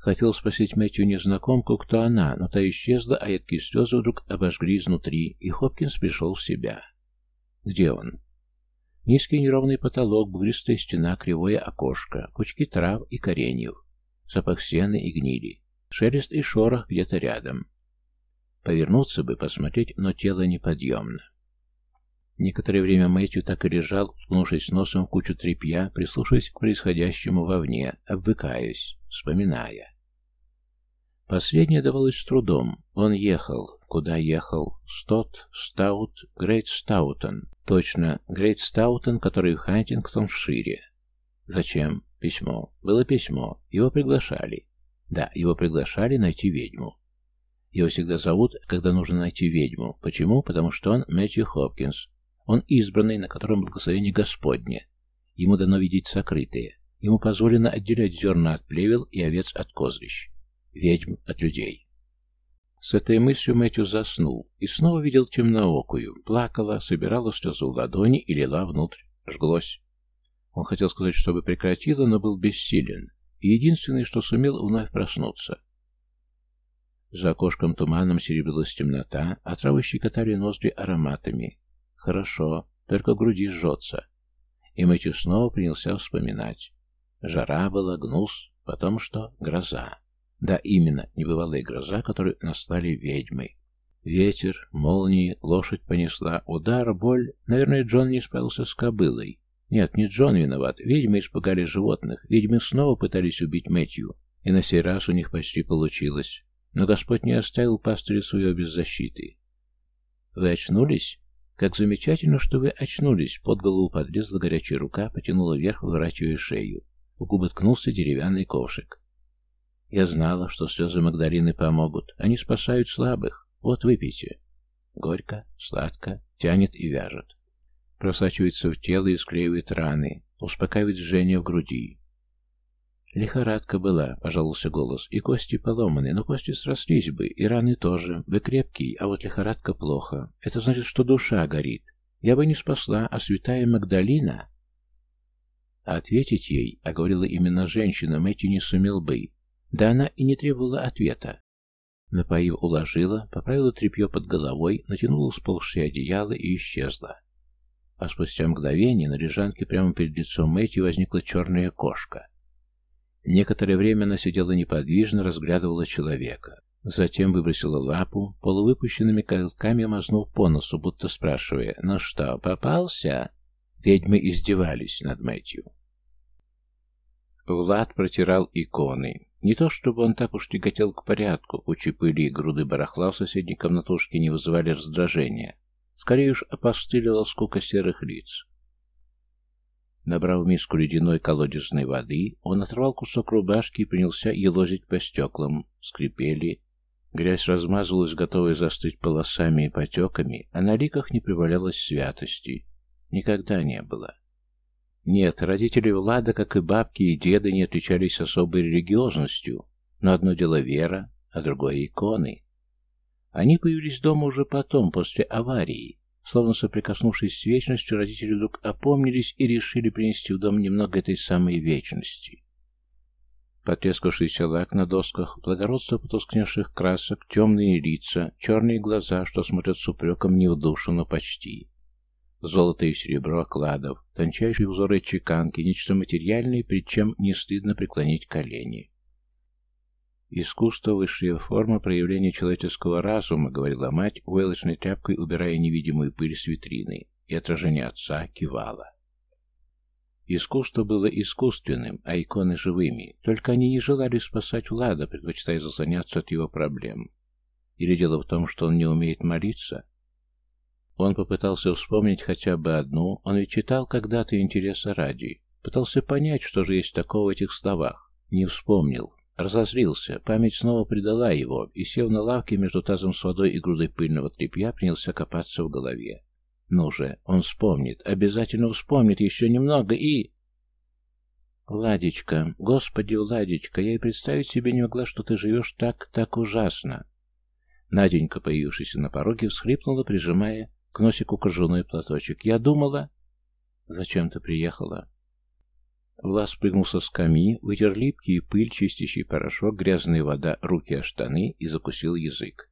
Хотел спросить Мэтью незнакомку, кто она, но та исчезла, а едкие слезы вдруг обожгли изнутри, и Хопкинс пришел в себя. Где он? Низкий неровный потолок, бугристая стена, кривое окошко, кучки трав и кореньев, запах сена и гнили, шелест и шорох где-то рядом. Повернуться бы, посмотреть, но тело неподъемно. Некоторое время Мэтью так и лежал, уткнувшись носом в кучу тряпья, прислушиваясь к происходящему вовне, обвыкаясь, вспоминая. Последнее давалось с трудом. Он ехал. Куда ехал? Стот, Стаут, Грейт Стаутон. Точно, Грейт Стаутон, который в Хантингтоншире. Зачем? Письмо. Было письмо. Его приглашали. Да, его приглашали найти ведьму. Его всегда зовут, когда нужно найти ведьму. Почему? Потому что он Мэтью Хопкинс. Он избранный, на котором благословение Господне. Ему дано видеть сокрытое. Ему позволено отделять зерна от плевел и овец от козлищ. Ведьм от людей. С этой мыслью Мэтью заснул и снова видел темноокую. Плакала, собирала слезы в ладони и лила внутрь. Жглось. Он хотел сказать, чтобы прекратила, но был бессилен. И единственное, что сумел вновь проснуться. За окошком туманом серебрилась темнота, а травы щекотали ноздри ароматами. Хорошо, только груди жжется. И Мэтью снова принялся вспоминать. Жара была, гнус, потом что? Гроза. Да, именно, небывалая гроза, которую настали ведьмой. Ветер, молнии, лошадь понесла, удар, боль. Наверное, Джон не справился с кобылой. Нет, не Джон виноват. Ведьмы испугали животных. Ведьмы снова пытались убить Мэтью. И на сей раз у них почти получилось. Но Господь не оставил пастыря своего без защиты. «Вы очнулись?» «Как замечательно, что вы очнулись!» Под голову подлезла горячая рука, потянула вверх, выворачивая шею. В губы ткнулся деревянный ковшик. Я знала, что слезы Магдалины помогут. Они спасают слабых. Вот выпейте. Горько, сладко, тянет и вяжет. Просачивается в тело и склеивает раны, успокаивает жжение в груди. Лихорадка была, пожаловался голос, и кости поломаны, но кости срослись бы, и раны тоже. Вы крепкий, а вот лихорадка плохо. Это значит, что душа горит. Я бы не спасла, а святая Магдалина... А ответить ей, а говорила именно женщина, Мэтью не сумел бы. Да она и не требовала ответа. Напоив уложила, поправила тряпье под головой, натянула сползшее одеяло и исчезла. А спустя мгновение на лежанке прямо перед лицом Мэтью возникла черная кошка. Некоторое время она сидела неподвижно, разглядывала человека. Затем выбросила лапу, полувыпущенными коготками мазнув по носу, будто спрашивая «Ну что, попался?» Ведьмы издевались над Мэтью. Влад протирал иконы. Не то чтобы он так уж тяготел к порядку, кучи пыли и груды барахла в соседней комнатушке не вызывали раздражения. Скорее уж опостылила скука серых лиц. Набрав миску ледяной колодезной воды, он оторвал кусок рубашки и принялся елозить по стеклам. Скрипели. Грязь размазывалась, готовая застыть полосами и потеками, а на ликах не прибавлялось святости. Никогда не было. Нет, родители Влада, как и бабки и деды, не отличались особой религиозностью, но одно дело вера, а другое иконы. Они появились дома уже потом, после аварии. Словно соприкоснувшись с вечностью, родители вдруг опомнились и решили принести в дом немного этой самой вечности. Потрескавшийся лак на досках, благородство потускневших красок, темные лица, черные глаза, что смотрят с упреком не в душу, но почти. Золото и серебро окладов, тончайшие узоры чеканки, нечто материальное, перед чем не стыдно преклонить колени. «Искусство — высшая форма проявления человеческого разума», — говорила мать, войлочной тряпкой убирая невидимую пыль с витрины, и отражение отца кивала. Искусство было искусственным, а иконы живыми, только они не желали спасать Влада, предпочитая заслоняться от его проблем. Или дело в том, что он не умеет молиться? Он попытался вспомнить хотя бы одну, он ведь читал когда-то интереса ради. Пытался понять, что же есть такого в этих словах. Не вспомнил. Разозлился. Память снова предала его, и, сев на лавке между тазом с водой и грудой пыльного тряпья, принялся копаться в голове. Ну же, он вспомнит, обязательно вспомнит еще немного и... «Владечка, господи, Владечка, я и представить себе не могла, что ты живешь так, так ужасно!» Наденька, появившаяся на пороге, всхлипнула, прижимая к носику кружевной платочек. Я думала... Зачем ты приехала? Влас прыгнул со скамьи, вытер липкий пыль, чистящий порошок, грязная вода, руки о штаны и закусил язык.